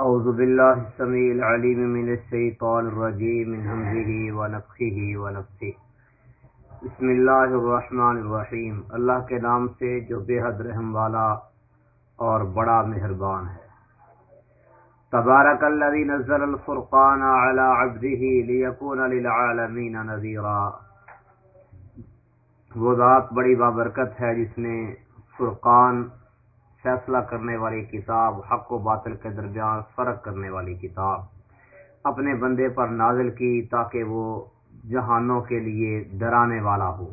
اعوذ باللہ السمیع العلیم من الشیطان الرجیم من حمزه ونفخه ونفثه بسم اللہ الرحمن الرحیم اللہ کے نام سے جو بے حد رحم والا اور بڑا مہربان ہے۔ تبارک الذی نزل الفرقان على عبده ليكون للعالمین نذیرا۔ وہ ذات بڑی بابرکت ہے جس نے فرقان فیصلہ کرنے والی کتاب، حق و باطل کے درمیان فرق کرنے والی کتاب۔ اپنے بندے پر نازل کی تاکہ وہ جہانوں کے لیے ڈرانے والا ہو۔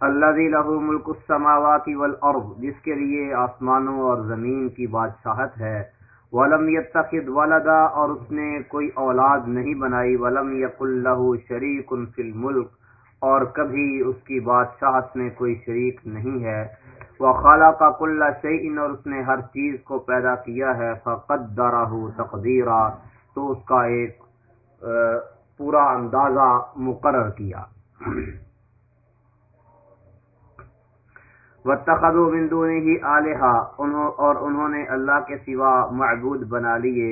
اللہ لہو ملک السماوات والارض، جس کے لیے آسمانوں اور زمین کی بادشاہت ہے۔ ولم يتخذ ولدا اور اس نے کوئی اولاد نہیں بنائی، ولم يقل له شریک فی الملک، اور کبھی اس کی بادشاہت میں کوئی شریک نہیں ہے۔ وخلق كل شيء اور اس نے ہر چیز کو پیدا کیا ہے فقدره تقدیرا، تو اس کا ایک پورا اندازہ مقرر کیا۔ واتخذوا من دونه الہ اور انہوں نے اللہ کے سوا معبود بنا لیے۔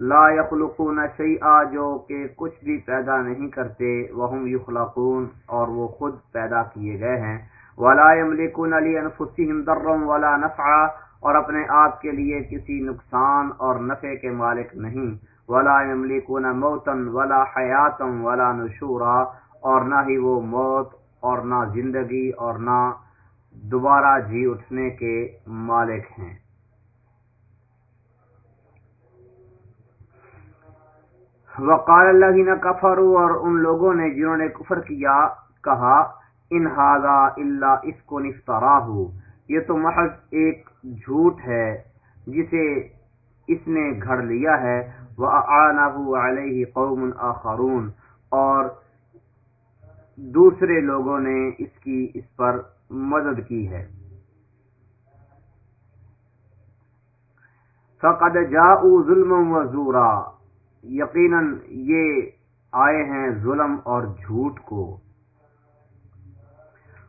لا يخلقون شیئا، جو کہ کچھ بھی پیدا نہیں کرتے وهم یخلقون، اور وہ خود پیدا کیے گئے ہیں۔ ولا يملكون لانفسهم ضرا ولا نفعا، اور اپنے آپ کے لیے کسی نقصان اور نفع کے مالک نہیں۔ ولا يملكون موتا ولا حیاتا ولا نشورا، اور نہ ہی وہ موت، اور نہ زندگی، اور نہ دوبارہ جی اٹھنے کے مالک ہیں۔ وقال اللہ کفروا اور ان لوگوں نے جنہوں نے کفر کیا، کہا، ان ہاضا اللہ اس کو نفترا ہو یہ تو محض ایک جھوٹ ہے جسے اس نے گھڑ لیا ہے۔ وہ علیہ قوم آخرون۔ اور دوسرے لوگوں نے اس کی اس پر مدد کی ہے۔ فقد جاؤ ظلم و زورا یقیناً یہ آئے ہیں ظلم اور جھوٹ کو۔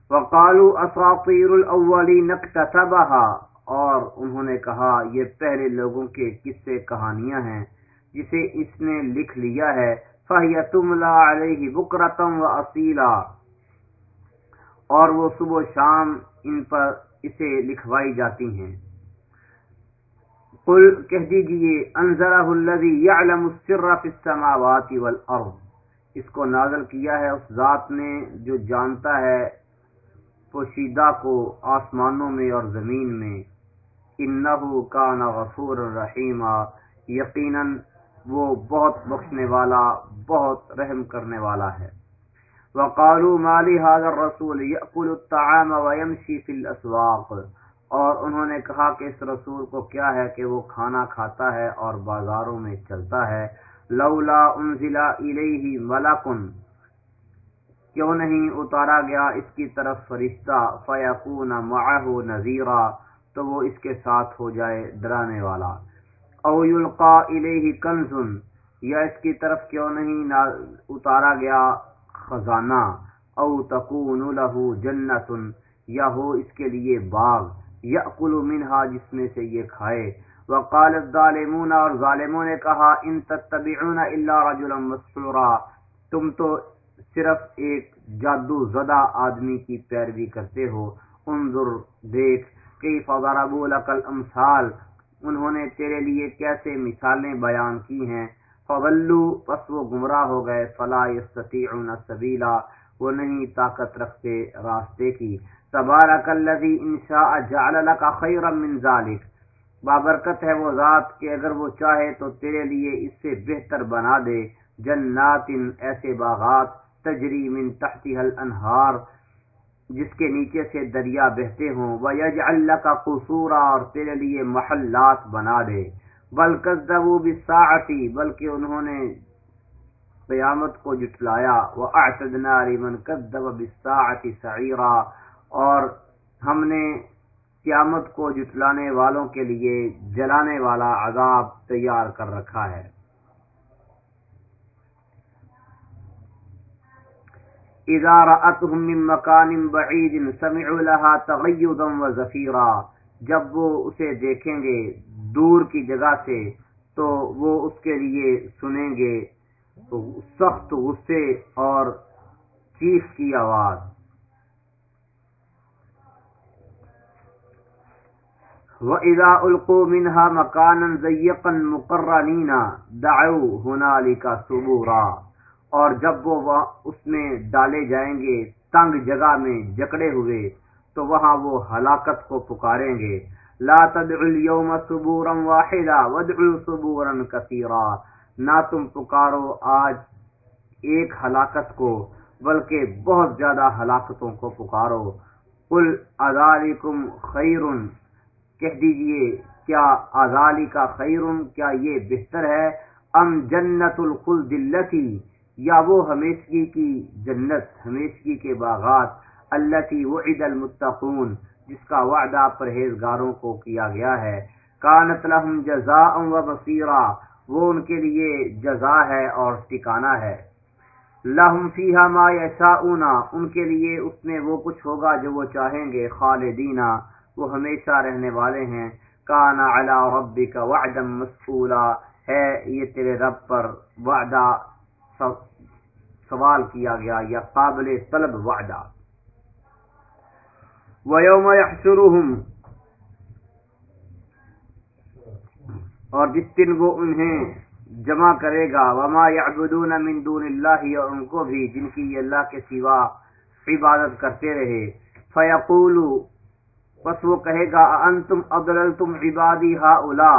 وقالو اساطیر الاولی نکتتبہا اور انہوں نے کہا، یہ پہلے لوگوں کے قصے کہانیاں ہیں، جسے اس نے لکھ لیا ہے۔ فہی تملا علیہ بکرتم و اصیلا اور وہ صبح و شام ان پر اسے لکھوائی جاتی ہیں۔ قل کہہ دیجیے، انزلہ الذی یعلم السر فی السماوات والارض۔ اس کو نازل کیا ہے اس ذات نے جو جانتا ہے پوشیدہ کو آسمانوں میں اور زمین میں۔ انہو کان غفور الرحیم۔ یقیناً وہ بہت بخشنے والا، بہت رحم کرنے والا ہے۔ وقالوا ما لهذا الرسول ياكل الطعام ويمشي في الاسواق اور انہوں نے کہا کہ اس رسول کو کیا ہے کہ وہ کھانا کھاتا ہے اور بازاروں میں چلتا ہے۔ لولا انزل الیہ ملک، کیوں نہیں اتارا گیا اس کی طرف فرشتہ؟ فیکون معه نذیرا، تو وہ اس کے ساتھ ہو جائے ڈرانے والا۔ او یلقا الیہ کنز، یا اس کی طرف کیوں نہیں اتارا گیا؟ خزانہ، او تکون له جنت، یا ہو اس کے لیے باغ یاکل منها جس میں سے یہ کھائے۔ وقال الظالمون، اور ظالموں نے کہا، ان تتبعون الا رجلا مسحورا، تم تو صرف ایک جادو زدہ آدمی کی پیروی کرتے ہو۔ انظر، دیکھ، کیف ضربوا لك الامثال۔ انہوں نے تیرے لیے کیسے مثالیں بیان کی ہیں؟ فولو پس وہ گمراہ ہو گئے، فلا یستطیعون سبیلا، وہ نہیں طاقت رکھتے راستے کی۔ تبارک الذی انشاء جعل لك خیرا من ذلك بابرکت ہے وہ ذات کہ اگر وہ چاہے تو تیرے لیے اس سے بہتر بنا دے۔ جنات ایسے باغات تجری من تحتها الانہار، جس کے نیچے سے دریا بہتے ہوں۔ وَيَجْعَلْ لَكَ قُصُورًا، اور تیرے لیے محلات بنا دے۔ بل کذبوا بالساعتی، بلکہ انہوں نے قیامت کو جٹلایا واعتدنا لمن كذب بالساعه سعيرا، اور ہم نے قیامت کو جٹلانے والوں کے لیے جلانے والا عذاب تیار کر رکھا ہے۔ اذا رأتهم من مکان بعید سمعوا لها تغیضا و جب وہ اسے دیکھیں گے دور کی جگہ سے، تو وہ اس کے لیے سنیں گے سخت غصے اور چیخ کی آواز۔ وَإِذَا أُلْقُوا مِنْهَا مَكَانًا ضَيِّقًا مُقَرَّنِينَ، دَعَوْا هُنَالِكَ ثُبُورًا۔ اور جب وہ اس میں ڈالے جائیں گے، تنگ جگہ میں جکڑے ہوئے۔ تو وہاں وہ ہلاکت کو پکاریں گے۔ لا تدعوا اليوم ثبورا واحدا وادعوا ثبورا كثيرا نہ تم پکارو آج ایک ہلاکت کو، بلکہ بہت زیادہ ہلاکتوں کو پکارو۔ قل اذالکم خیر کہہ دیجیے، کیا آزالی کا خیر کیا یہ بہتر ہے؟ ام جنت الخلد التي یا وہ ہمیشگی کی جنت، ہمیشگی کے باغات۔ التي وعد المتقون، جس کا وعدہ پرہیزگاروں کو کیا گیا ہے۔ کانت لهم جزاء و مصيرا وہ ان کے لیے جزا ہے اور ٹھکانہ ہے۔ لهم فيها ما يشاءون ان کے لیے اس میں وہ کچھ ہوگا جو وہ چاہیں گے خالدینا وہ ہمیشہ رہنے والے ہیں۔ کانا علی ربک وعدا مسئولا، ہے یہ تیرے رب پر وعدہ سوال کیا گیا، یا قابل طلب وعدہ۔ وَيَوْمَ يَحْشُرُهُمْ۔ اور جس دن وہ انہیں جمع کرے گا، وما يعبدون من دون اللہ اور ان کو بھی جن کی یہ اللہ کے سوا عبادت کرتے رہے۔ فیقولو بس وہ کہے گا انتم اضللتم عبادی هؤلاء؟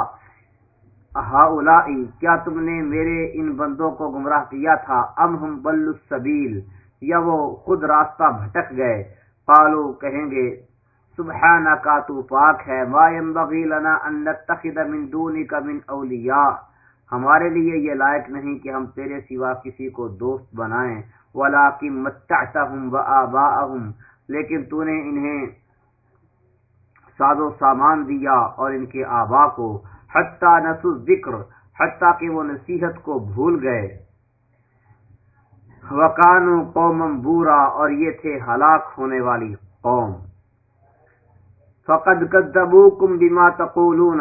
هؤلاء، کیا تم نے میرے ان بندوں کو گمراہ کیا تھا؟ ام ہم بل السبیل یا وہ خود راستہ بھٹک گئے؟ قالو کہیں گے سبحانک تو پاک ہے، ما ينبغي لنا ان نتخذ من دونك من اولیاء۔ ہمارے لیے یہ لائق نہیں کہ ہم تیرے سوا کسی کو دوست بنائیں، ولیکن متعتهم وآباءهم لیکن تو نے انہیں ساز و سامان دیا اور ان کے آبا کو، حتیٰ نسو ذکر حتیٰ کہ وہ نصیحت کو بھول گئے۔ وکانو قوم بورا اور یہ تھے ہلاک ہونے والی قوم۔ فقد کذبوکم بما تقولون۔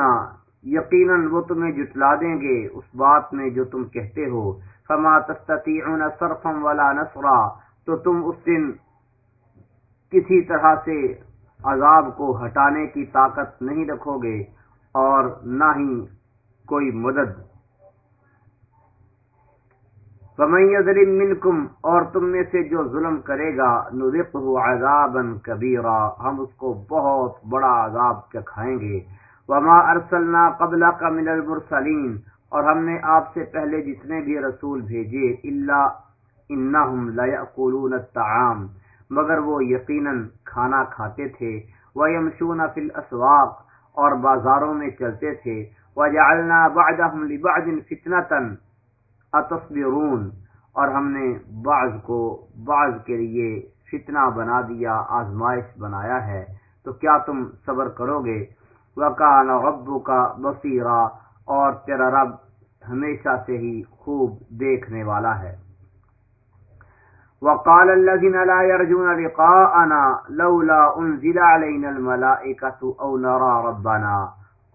یقیناً وہ تمہیں جٹلا دیں گے اس بات میں جو تم کہتے ہو۔ فما تستطيعون صرفا ولا نصرا۔ تو تم اس دن کسی طرح سے عذاب کو ہٹانے کی طاقت نہیں رکھو گے اور نہ ہی کوئی مدد۔ فمن یظلم منکم اور تم میں سے جو ظلم کرے گا، نذقه عذابا کبیرا ہم اس کو بہت بڑا عذاب چکھائیں گے۔ وما ارسلنا قبلك من المرسلین اور ہم نے آپ سے پہلے جتنے بھی رسول بھیجے الا انہم لا الطعام۔ مگر وہ یقیناً کھانا کھاتے تھے۔ وَيَمْشُونَ فِي الْأَسْوَاقِ۔ اور بازاروں میں چلتے تھے۔ وَجَعَلْنَا بَعْدَهُمْ لِبَعْدٍ فِتْنَةً۔ أَتَصْبِرُونَ اور ہم نے بعض کو بعض کے لیے فتنہ بنا دیا، آزمائش بنایا ہے۔ تو کیا تم صبر کرو گے؟ وکان وَكَانَ رَبُّكَ بَصِيرًا، اور تیرا رب ہمیشہ سے ہی خوب دیکھنے والا ہے۔ وقال الذين لا يرجون لقاءنا لولا انزل علينا الملائكه او نرى ربنا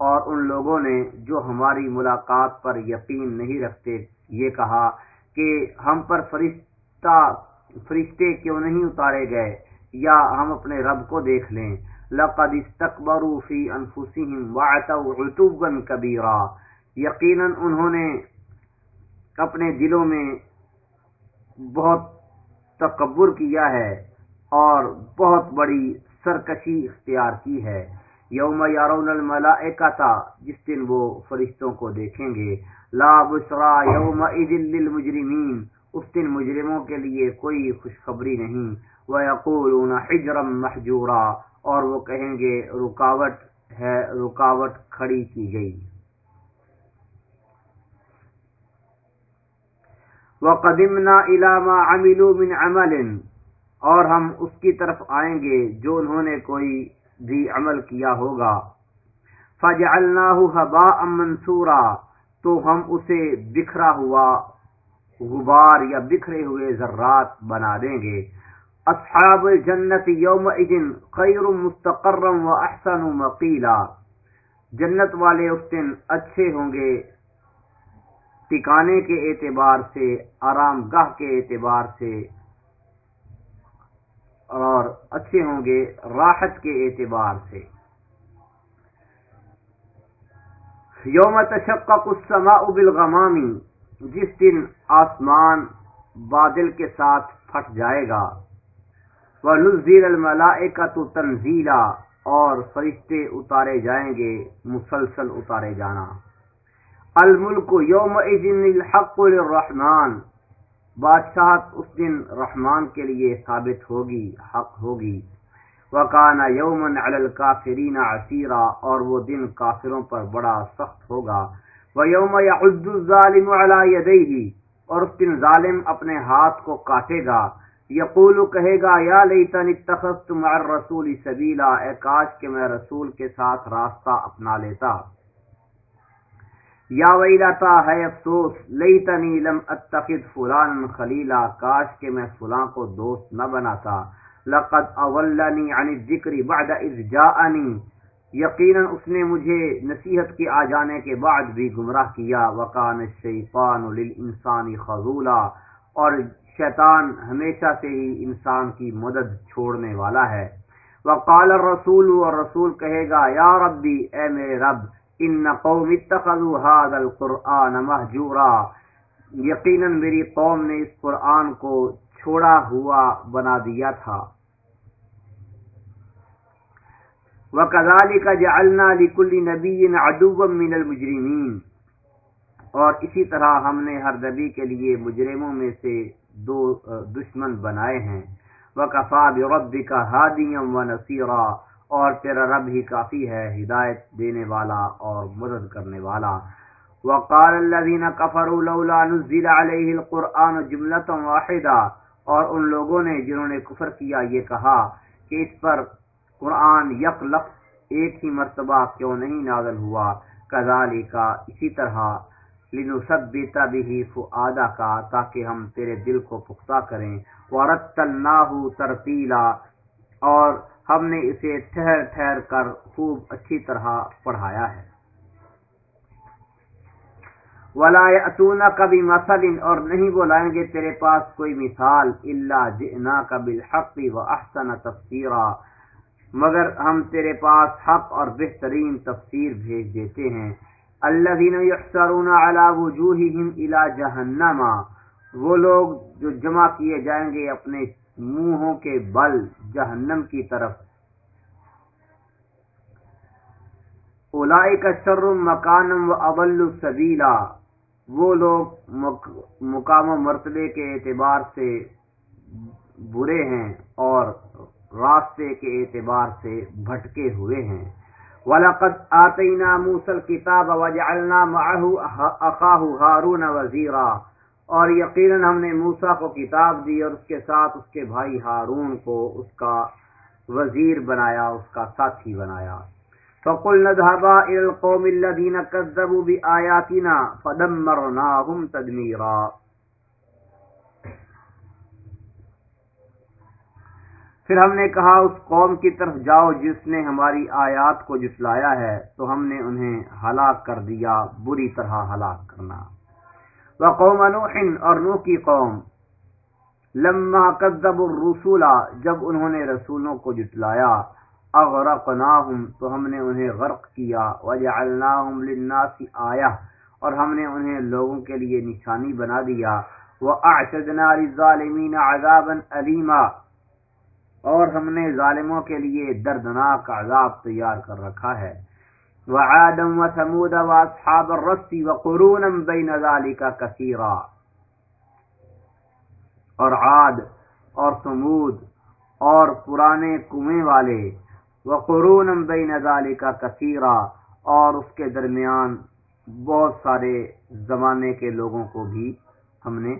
اور ان لوگوں نے جو ہماری ملاقات پر یقین نہیں رکھتے، یہ کہا کہ ہم پر فرشتہ، فرشتے کیوں نہیں اتارے گئے؟ یا ہم اپنے رب کو دیکھ لیں؟ لقد استكبروا في انفسهم وعتوا عتوا كبيرا۔ یقینا انہوں نے اپنے دلوں میں بہت تکبر کیا ہے اور بہت بڑی سرکشی اختیار کی ہے۔ یوم یارون الملائکہ جس دن وہ فرشتوں کو دیکھیں گے۔ لا بشرا یوم للمجرمین، اس دن مجرموں کے لیے کوئی خوشخبری نہیں۔ وَيَقُولُونَ حِجْرًا مَحْجُورًا، اور وہ کہیں گے، رکاوٹ ہے، رکاوٹ کھڑی کی گئی۔ وقدمنا الى ما عملوا من عمل، اور ہم اس کی طرف آئیں گے، جو انہوں نے کوئی بھی عمل کیا ہوگا۔ فجعلناه هباء منثورا، تو ہم اسے بکھرا ہوا غبار یا بکھرے ہوئے ذرات بنا دیں گے۔ اصحاب الجنت یوم خیر مستقر و احسن مقیلا جنت والے اس دن اچھے ہوں گے۔ ٹکانے کے اعتبار سے، آرام گاہ کے اعتبار سے اور اچھے ہوں گے راحت کے اعتبار سے۔ یوم تشقق السماء بالغمامی جس دن آسمان بادل کے ساتھ پھٹ جائے گا۔ وہ نزیر الملائکۃ تنزیلا، اور فرشتے اتارے جائیں گے، مسلسل اتارے جانا۔ الملک یوم الحق الرحمان بادشاہت اس دن رحمان کے لیے ثابت ہوگی، حق ہوگی۔ وکانا یومن الکافرین عصیرا اور وہ دن کافروں پر بڑا سخت ہوگا۔ وہ یوم الظالم علی یدیہ اور اس دن ظالم اپنے ہاتھ کو کاٹے گا۔ یقول، کہے گا، یا لیتن اتخذت مع الرسول سبیلا، اے کاش کہ میں رسول کے ساتھ راستہ اپنا لیتا۔ یا ویلتا ہے افسوس، لیتنی لم اتخذ فلان خلیلا، کاش کہ میں فلاں کو دوست نہ بناتا۔ لقد اولنی عن الذکر بعد اذ جاءنی۔ یقینا اس نے مجھے نصیحت کے آ جانے کے بعد بھی گمراہ کیا۔ وکان الشیطان للانسان خذولا۔ اور شیطان ہمیشہ سے ہی انسان کی مدد چھوڑنے والا ہے۔ وقال الرسول، اور رسول کہے گا، یا ربی، اے میرے رب ان قوم اتخذوا هذا القرآن مہجورا یقینا میری قوم نے اس قرآن کو چھوڑا ہوا بنا دیا تھا۔ وَكَذَلِكَ جَعَلْنَا لِكُلِّ نَبِيٍّ عَدُوًّا مِنَ الْمُجْرِمِينَ۔ اور اسی طرح ہم نے ہر نبی کے لیے مجرموں میں سے دو، دشمن بنائے ہیں۔ وَكَفَى بِرَبِّكَ هَادِيًا وَنَصِيرًا۔ اور تیرا رب ہی کافی ہے، ہدایت دینے والا اور مدد کرنے والا۔ وقال الذين كفروا لولا نزل عليه القرآن جملة واحدة۔ اور ان لوگوں نے جنہوں نے کفر کیا یہ کہا کہ اس پر قرآن یک لفظ ایک ہی مرتبہ کیوں نہیں نازل ہوا؟ کزالی اسی طرح لنثبت به فؤادا کا تاکہ ہم تیرے دل کو پختہ کریں۔ ورتلناه ترتیلا۔ اور ہم نے اسے ٹھہر ٹھہر کر خوب اچھی طرح پڑھایا ہے۔ ولا اتونا کبھی مسل اور نہیں بلائیں گے تیرے پاس کوئی مثال اللہ جنا کبل حق و احسن تفسیرا مگر ہم تیرے پاس حق اور بہترین تفسیر بھیج دیتے ہیں۔ اللہ دین یحسرون علی وجوہہم الى جہنم وہ لوگ جو جمع کیے جائیں گے اپنے منہوں کے بل جہنم کی طرف۔ اولائی کا شر مکانم و ابل سبیلا۔ وہ لوگ مقام و مرتبے کے اعتبار سے برے ہیں اور راستے کے اعتبار سے بھٹکے ہوئے ہیں۔ وَلَقَدْ آتَيْنَا مُوسَى الْكِتَابَ وَجَعَلْنَا مَعَهُ أَخَاهُ هَارُونَ وَزِيرًا۔ اور یقیناً ہم نے موسا کو کتاب دی اور اس کے ساتھ اس کے بھائی ہارون کو اس کا وزیر بنایا، اس کا ساتھی بنایا۔ فقل نذهبا الى القوم الذين كذبوا بآياتنا فدمرناهم تدميرا۔ پھر ہم نے کہا، اس قوم کی طرف جاؤ جس نے ہماری آیات کو جسلایا ہے، تو ہم نے انہیں ہلاک کر دیا، بری طرح ہلاک کرنا۔ وقوم نوح اور نوح کی قوم۔ لما کذب الرسول جب انہوں نے رسولوں کو جتلایا اغرقناہم، تو ہم نے انہیں غرق کیا، وجعلناہم للناس آیہ، اور ہم نے انہیں لوگوں کے لیے نشانی بنا دیا۔ واعتدنا للظالمین عذابا علیما اور ہم نے ظالموں کے لیے دردناک عذاب تیار کر رکھا ہے۔ وعادا وثمود واصحاب الرس وقرونا بین ذالک کثیرا اور عاد اور سمود اور پرانے کنویں والے وقرون بین ذالک کثیرا اور اس کے درمیان بہت سارے زمانے کے لوگوں کو بھی ہم نے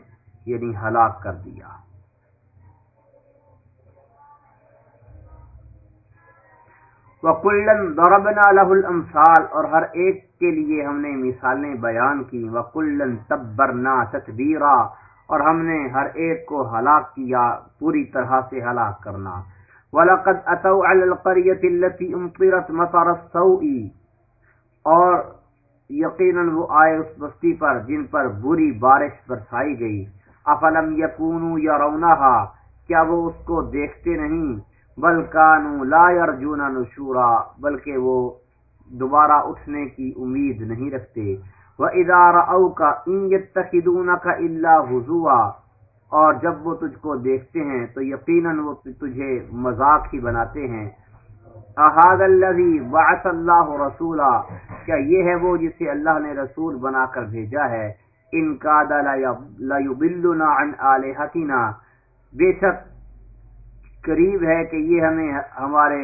یعنی ہلاک کر دیا۔ وکلن ضربنا له الامثال اور ہر ایک کے لیے ہم نے مثالیں بیان کی۔ وکلن تبرنا تتبیرا اور ہم نے ہر ایک کو ہلاک کیا، پوری طرح سے ہلاک کرنا۔ وَلَقَدْ أَتَوْا عَلَى الْقَرْيَةِ الَّتِي أُمْطِرَتْ مَطَرَ السَّوْءِ اور یقیناً وہ آئے اس بستی پر جن پر بری بارش برسائی گئی۔ افلم یکونو یرونہا کیا وہ اس کو دیکھتے نہیں؟ بلکانو لا یرجون نشورا، بلکہ وہ دوبارہ اٹھنے کی امید نہیں رکھتے۔ وَإِذَا رَأَوْكَ إِن يَتَّخِذُونَكَ إِلَّا هُزُوًا اور جب وہ تجھ کو دیکھتے ہیں تو یقیناً وہ تجھے مذاق ہی بناتے ہیں۔ احاد الذي بعث اللہ رسولا، کیا یہ ہے وہ جسے اللہ نے رسول بنا کر بھیجا ہے؟ ان کا لیبلنا عن آلہتنا۔ بے شک قریب ہے کہ یہ ہمیں ہمارے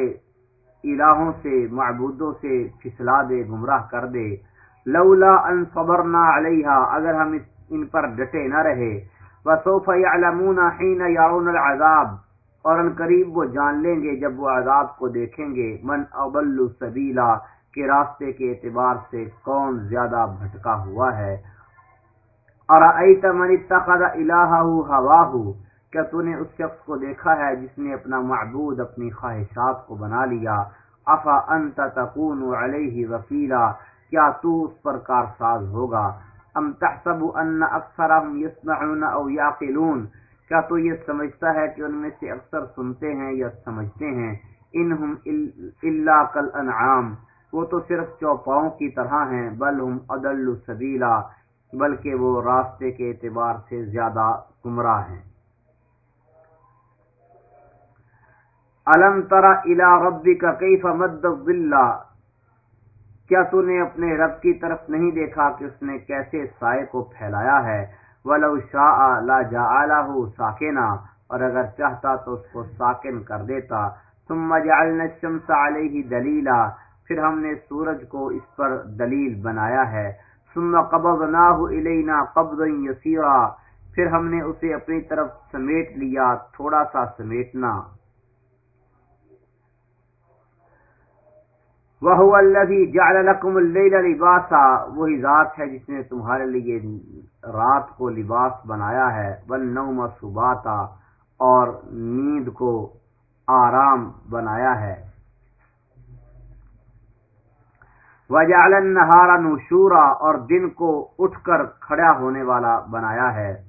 الہوں سے، معبودوں سے پھسلا دے، گمراہ کر دے۔ لولا ان صبرنا علیہا، اگر ہم ان پر ڈٹے نہ رہے۔ وسوف يعلمون حين يرون العذاب، اور ان قریب وہ جان لیں گے جب وہ عذاب کو دیکھیں گے۔ من اضل سبیلا کے راستے کے اعتبار سے کون زیادہ بھٹکا ہوا ہے۔ اور ایت من اتخذ الہہ ہواہ کیا تو نے اس شخص کو دیکھا ہے جس نے اپنا معبود اپنی خواہشات کو بنا لیا؟ افا انت تکون علیہ وکیلا، کیا تو اس پر کارساز ہوگا؟ ام تحسب ان اکثرهم يسمعون او يعقلون کیا تو یہ سمجھتا ہے کہ ان میں سے اکثر سنتے ہیں یا سمجھتے ہیں؟ انہم الا کل انعام وہ تو صرف چوپاؤں کی طرح ہیں، بل ہم ادل سبیلا، بلکہ وہ راستے کے اعتبار سے زیادہ گمراہ ہیں۔ الم ترا الا ربک کیف مد کیا تو نے اپنے رب کی طرف نہیں دیکھا کہ اس نے کیسے سائے کو پھیلایا ہے؟ ولو شاء لا جعله ساکنا، اور اگر چاہتا تو اس کو ساکن کر دیتا۔ ثم جعلنا الشمس عليه دلیلا، پھر ہم نے سورج کو اس پر دلیل بنایا ہے۔ ثم قبضناه الینا قبضا یسیرا، پھر ہم نے اسے اپنی طرف سمیٹ لیا، تھوڑا سا سمیٹنا۔ وہ الذي جعل لكم الليل لباسا وہی ذات ہے جس نے تمہارے لیے رات کو لباس بنایا ہے والنوم سباتا اور نیند کو آرام بنایا ہے۔ وجعل النهار نشورا اور دن کو اٹھ کر کھڑا ہونے والا بنایا ہے۔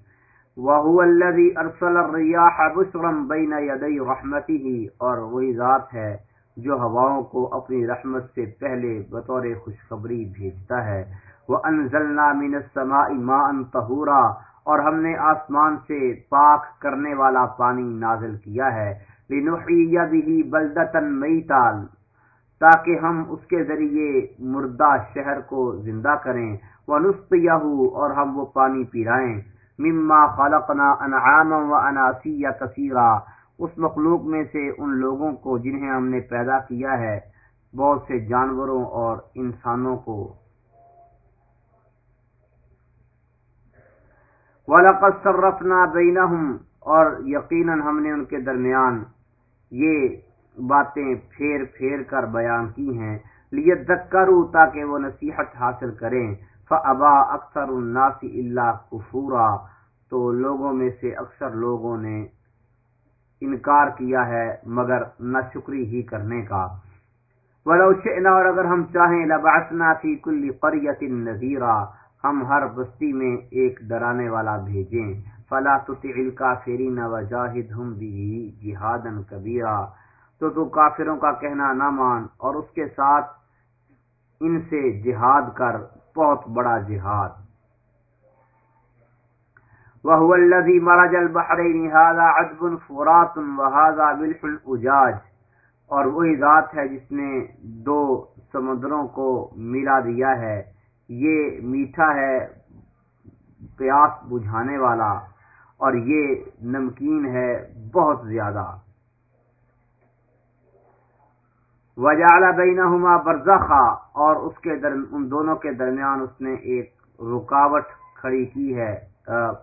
وهو الذي ارسل الرياح بشرا بين يدي رحمته اور وہی ذات ہے جو ہواؤں کو اپنی رحمت سے پہلے بطور خوشخبری بھیجتا ہے۔ وہ انزلنا من السماء ماء اور ہم نے آسمان سے پاک کرنے والا پانی نازل کیا ہے۔ لنحیی به بلدتا میتا تاکہ ہم اس کے ذریعے مردہ شہر کو زندہ کریں۔ ونسقيه اور ہم وہ پانی پیرائیں مما خلقنا انعاما واناسیا کثیرا اس مخلوق میں سے ان لوگوں کو جنہیں ہم نے پیدا کیا ہے، بہت سے جانوروں اور انسانوں کو۔ وَلَقَدْ صَرَّفْنَا بَيْنَهُمْ، اور یقیناً ہم نے ان کے درمیان یہ باتیں پھیر پھیر کر بیان کی ہیں۔ لیذکروا تاکہ وہ نصیحت حاصل کریں۔ فَأَبَا أَكْثَرُ النَّاسِ إِلَّا كُفُورًا، تو لوگوں میں سے اکثر لوگوں نے انکار کیا ہے مگر نہ شکری ہی کرنے کا۔ ولو شئنا اور اگر ہم چاہیں لبعثنا فی کل قریت نذیرا، ہم ہر بستی میں ایک ڈرانے والا بھیجیں۔ فلا تطع الکافرین وجاہدہم به جہادا کبیرا۔ تو تو کافروں کا کہنا نہ مان اور اس کے ساتھ ان سے جہاد کر، بہت بڑا جہاد۔ وهو الذي مرج البحرين. هذا عذب فرات وهذا ملح اجاج اور وہی ذات ہے جس نے دو سمندروں کو ملا دیا ہے. یہ میٹھا ہے، پیاس بجھانے والا. اور یہ نمکین ہے بہت زیادہ. وجعل بینہما برزخا. اور اس کے درم ان دونوں کے درمیان اس نے ایک رکاوٹ کھڑی کی ہے.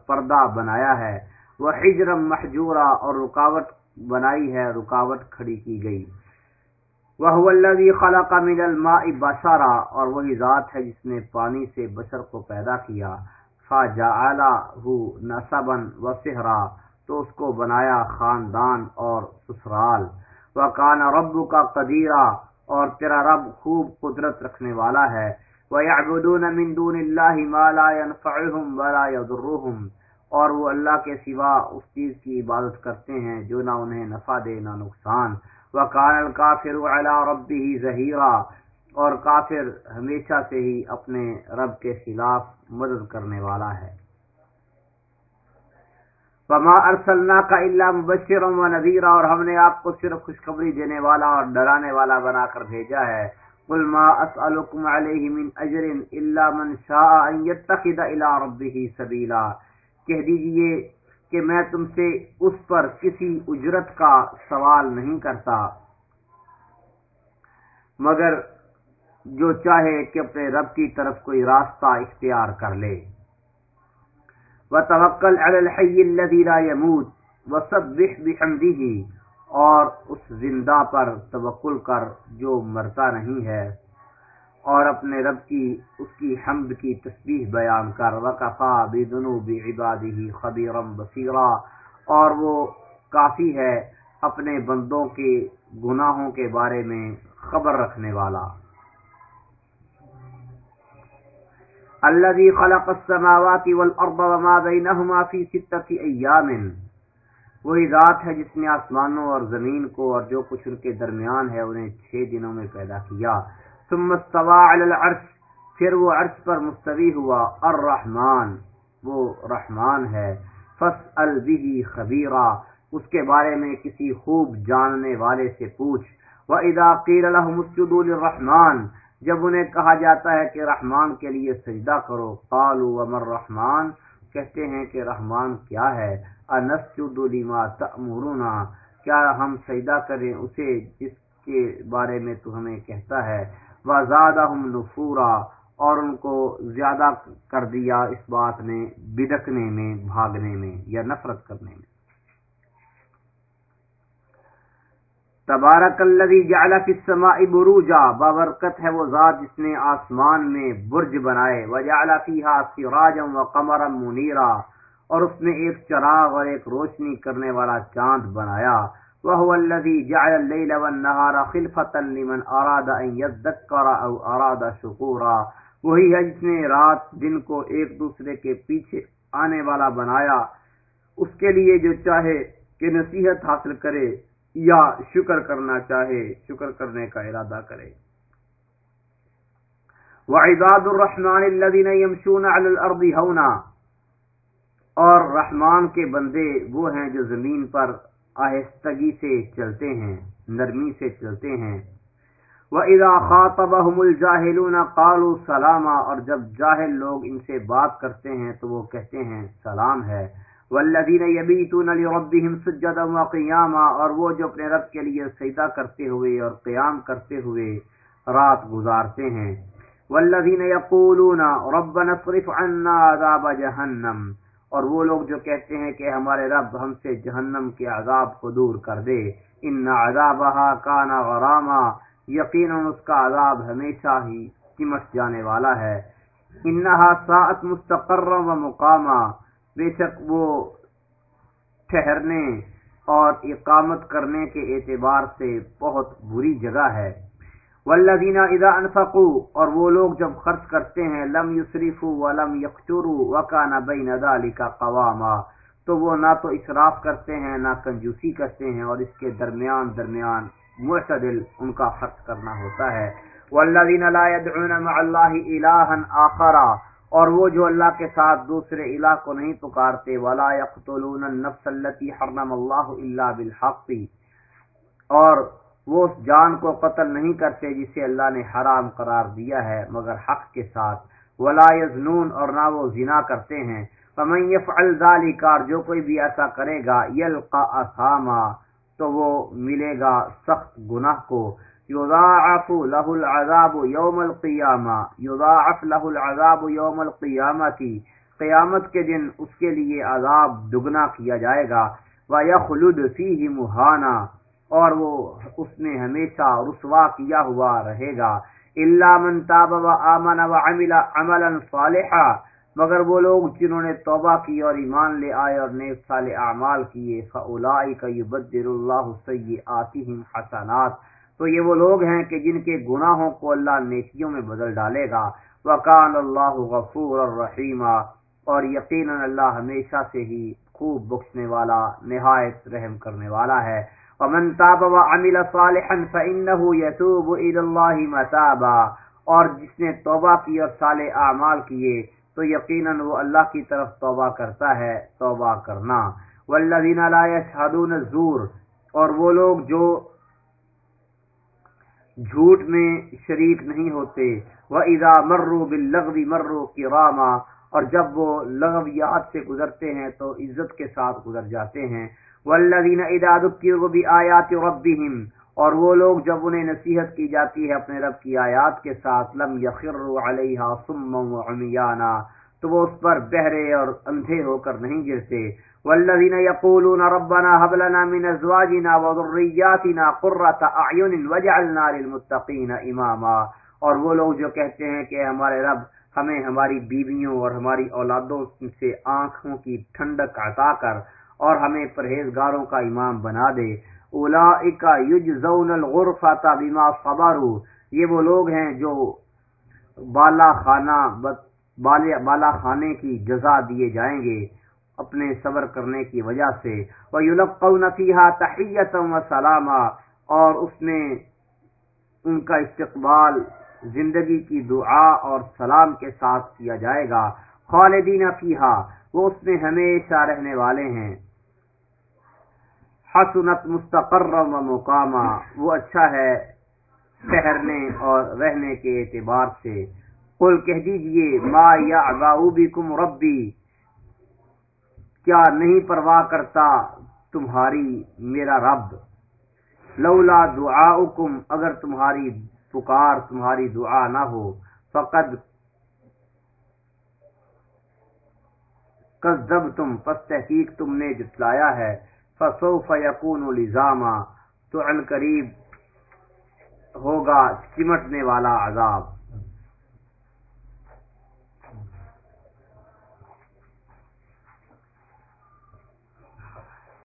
پردہ بنایا ہے۔ وہ ہجرم محجورہ اور رکاوٹ بنائی ہے، رکاوٹ کھڑی کی گئی۔ وہ الذي خلق من الماء بشرا، اور وہی ذات ہے جس نے پانی سے بشر کو پیدا کیا۔ نصبن و سہرا تو اس کو بنایا خاندان اور سسرال۔ وہ کان رب کا قدیرہ اور تیرا رب خوب قدرت رکھنے والا ہے۔ وَيَعْبُدُونَ مِن دُونِ اللَّهِ مَا لَا يَنفَعُهُمْ وَلَا يَضُرُّهُمْ اور وہ اللہ کے سوا اس چیز کی عبادت کرتے ہیں جو نہ انہیں نفع دے نہ نقصان۔ وَقَانَ الْكَافِرُ عَلَى رَبِّهِ زَهِيرًا اور کافر ہمیشہ سے ہی اپنے رب کے خلاف مدد کرنے والا ہے۔ وما ارسلنا کا اللہ مبشر و نذیرا اور ہم نے آپ کو صرف خوشخبری دینے والا اور ڈرانے والا بنا کر بھیجا ہے۔ قل ما اسالکم علیہ من اجر الا من شاء ان يتخذ الى ربه سبیلا کہہ دیجیے کہ میں تم سے اس پر کسی اجرت کا سوال نہیں کرتا۔ مگر جو چاہے کہ اپنے رب کی طرف کوئی راستہ اختیار کر لے۔ وتوکل علی الحی الذی لا يموت وسبح بحمده اور اس زندہ پر توکل کر جو مرتا نہیں ہے اور اپنے رب کی، اس کی حمد کی تسبیح بیان کر وکفا بذنوب عباده خبیرا بصیرا اور وہ کافی ہے اپنے بندوں کے گناہوں کے بارے میں خبر رکھنے والا۔ الذي خلق السماوات والارض وما بينهما في سته ايام وہی ذات ہے جس نے آسمانوں اور زمین کو اور جو کچھ ان کے درمیان ہے انہیں چھ دنوں میں پیدا کیا۔ ثم استوى على العرش، پھر وہ عرش پر مستوی ہوا۔ الرحمن، وہ رحمان ہے۔ فاسأل به خبیرا، اس کے بارے میں کسی خوب جاننے والے سے پوچھ۔ وَإِذَا قِيلَ لَهُمُ اسْجُدُوا لِلرَّحْمَنِ، جب انہیں کہا جاتا ہے کہ رحمان کے لیے سجدہ کرو، قالوا ومر رحمان کہتے ہیں کہ رحمان کیا ہے؟ انسجد لما تأمرنا۔ کیا ہم سجدہ کریں اسے جس کے بارے میں تو ہمیں کہتا ہے۔ وزادہم نفورا، اور ان کو زیادہ کر دیا اس بات نے بدکنے میں، بھاگنے میں یا نفرت کرنے میں۔ تبارک الذی جعل فی السماء بروجا بابرکت ہے وہ ذات جس نے آسمان میں برج بنائے۔ وجعل فیہا سراجا وقمرا منیرا۔ اور اس نے ایک چراغ اور ایک روشنی کرنے والا چاند بنایا۔ وهو الذي جعل الليل والنهار خلفة لمن اراد ان يذكر او اراد شكورا۔ وہی ہے جس نے رات دن کو ایک دوسرے کے پیچھے آنے والا بنایا۔ اس کے لیے جو چاہے کہ نصیحت حاصل کرے یا شکر کرنا چاہے، شکر کرنے کا ارادہ کرے۔ وعباد الرحمن الذين يمشون على الارض هونا۔ اور رحمان کے بندے وہ ہیں جو زمین پر آہستگی سے چلتے ہیں، نرمی سے چلتے ہیں۔ وَإِذَا خَاطَبَهُمُ الْجَاهِلُونَ قَالُوا سَلَامًا اور جب جاہل لوگ ان سے بات کرتے ہیں تو وہ کہتے ہیں سلام ہے۔ والذین یبیتون لربهم سجدا وقیاما اور وہ جو اپنے رب کے لیے سجدہ کرتے ہوئے اور قیام کرتے ہوئے رات گزارتے ہیں۔ والذین یقولون ربنا اصرف عنا عذاب جہنم اور وہ لوگ جو کہتے ہیں کہ ہمارے رب ہم سے جہنم کے عذاب کو دور کر دے۔ ان عذابها کان غراما۔ یقینا اس کا عذاب ہمیشہ ہی سمٹ جانے والا ہے۔ انها ساعت مستقرا ومقاما۔ بے شک وہ ٹھہرنے اور اقامت کرنے کے اعتبار سے بہت بری جگہ ہے۔ والذین اذا انفقوا، اور وہ لوگ جب خرچ کرتے ہیں، لم یسرفوا ولم یقتروا وکان بین ذلک قواما، تو وہ نہ تو اسراف کرتے ہیں، نہ کنجوسی کرتے ہیں، اور اس کے درمیان درمیان معتدل ان کا خرچ کرنا ہوتا ہے۔ والذین لا يدعون مع الله الها آخر اور وہ جو اللہ کے ساتھ دوسرے الہ کو نہیں پکارتے، ولا يقتلون النفس التي حرم الله الا بالحق، اور وہ اس جان کو قتل نہیں کرتے جسے اللہ نے حرام قرار دیا ہے، مگر حق کے ساتھ۔ ولا يزنون، اور نہ وہ زنا کرتے ہیں۔ فمن يفعل ذلك جو کوئی بھی ایسا کرے گا يلقى اثاما تو وہ ملے گا سخت گناہ کو۔ یضاعف له العذاب یوم القیامہ یضاعف له العذاب یوم القیامت قیامت کے دن اس کے لیے عذاب دگنا کیا جائے گا۔ ویخلد فیہ مہانا اور وہ اس نے ہمیشہ رسوا کیا ہوا رہے گا۔ الا من تاب و آمن و عمل عملا صالحا، مگر وہ لوگ جنہوں نے توبہ کی اور ایمان لے آئے اور نیک سال اعمال کیے فلائی کا یبدل اللہ سیئاتہم حسنات۔ تو یہ وہ لوگ ہیں کہ جن کے گناہوں کو اللہ نیکیوں میں بدل ڈالے گا۔ وکان اللہ غفور الرحیمہ اور یقینا اللہ ہمیشہ سے ہی خوب بخشنے والا، نہایت رحم کرنے والا ہے۔ ومن تاب وعمل صالحا فانه يتوب الى الله متابا۔ اور جس نے توبہ کی اور صالح اعمال کیے، تو یقینا وہ اللہ کی طرف توبہ کرتا ہے، توبہ کرنا۔ والذین لا يشهدون الزور۔ اور وہ لوگ جو جھوٹ میں شریک نہیں ہوتے۔ وہ ادا مرو بلغوی مرو کی راما اور جب وہ لغویات سے گزرتے ہیں، تو عزت کے ساتھ گزر جاتے ہیں۔ والذین اذا ذکروا بآیات ربهم، اور وہ لوگ جب انہیں نصیحت کی جاتی ہے اپنے رب کی آیات کے ساتھ، لم یخروا علیہا صما وعمیانا تو وہ اس پر بہرے اور اندھے ہو کر نہیں گرتے۔ والذین یقولون ربنا هب لنا من ازواجنا وذرياتنا قرة اعین واجعلنا للمتقین اماما۔ اور وہ لوگ جو کہتے ہیں کہ ہمارے رب ہمیں ہماری بیویوں اور ہماری اولادوں سے آنکھوں کی ٹھنڈک عطا کر اور ہمیں پرہیزگاروں کا امام بنا دے۔ بما صبروا۔ یہ وہ لوگ ہیں جو بالا خانہ بالا خانے کی جزا دیے جائیں گے اپنے صبر کرنے کی وجہ سے۔ وہ فِيهَا تَحِيَّةً وَسَلَامًا۔ اور اس میں ان کا استقبال زندگی کی دعا اور سلام کے ساتھ کیا جائے گا۔ خالدین فیہا۔ وہ اس میں ہمیشہ رہنے والے ہیں۔ حسنت مستقر و مقامہ وہ اچھا ہے ٹھہرنے اور رہنے کے اعتبار سے۔ قل کہہ دیجیے، ما یا کم ربی۔ کیا نہیں پرواہ کرتا تمہاری میرا رب۔ لولا دعاؤکم، اگر تمہاری پکار، تمہاری دعا نہ ہو، فقد کذب تم پس تحقیق تم نے جتلایا ہے۔ فصوف یقون لزاما تو عن قریب ہوگا چمٹنے والا عذاب۔